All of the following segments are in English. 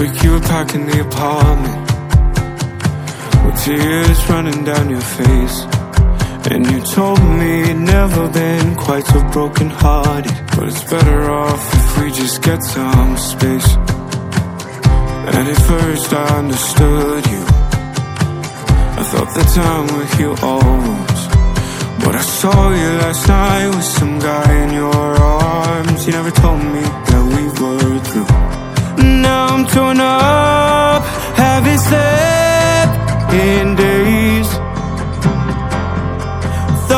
Week you were packing the apartment. With tears running down your face. And you told me you'd never been quite so broken hearted But it's better off if we just get some space. And at first I understood you. I thought the time with you always But I saw you last night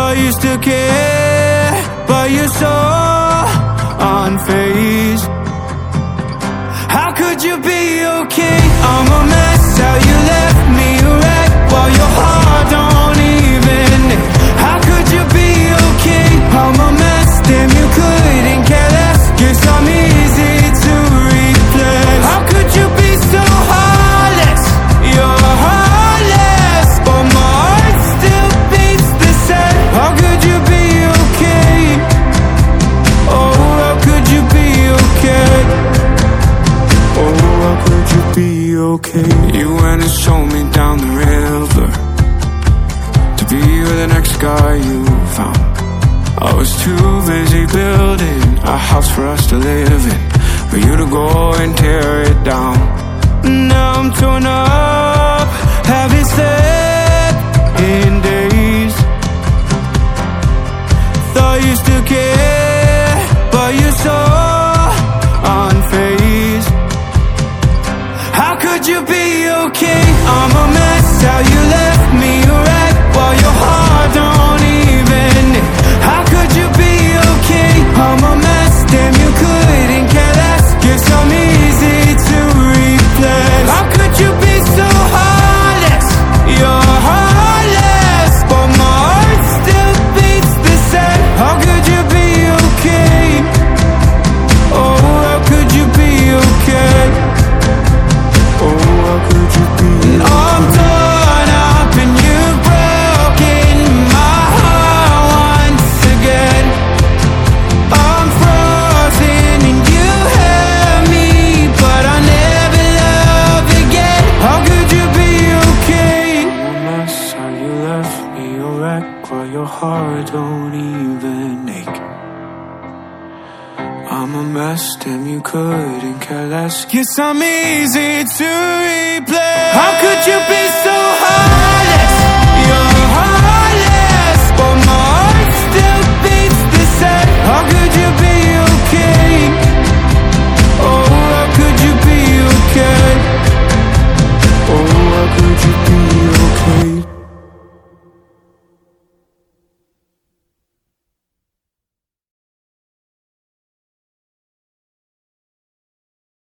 Thought you still care, but you're so unfazed okay? You went and showed me down the river. To be with the next guy you found. I was too busy building a house for us to live in. For you to go and tear it down. Now I'm torn up, haven't how could you be okay? I'm a mess, how you left me a While your heart your heart don't even ache. I'm a mess, damn you couldn't care less. Guess I'm easy to replace. How could you be so heartless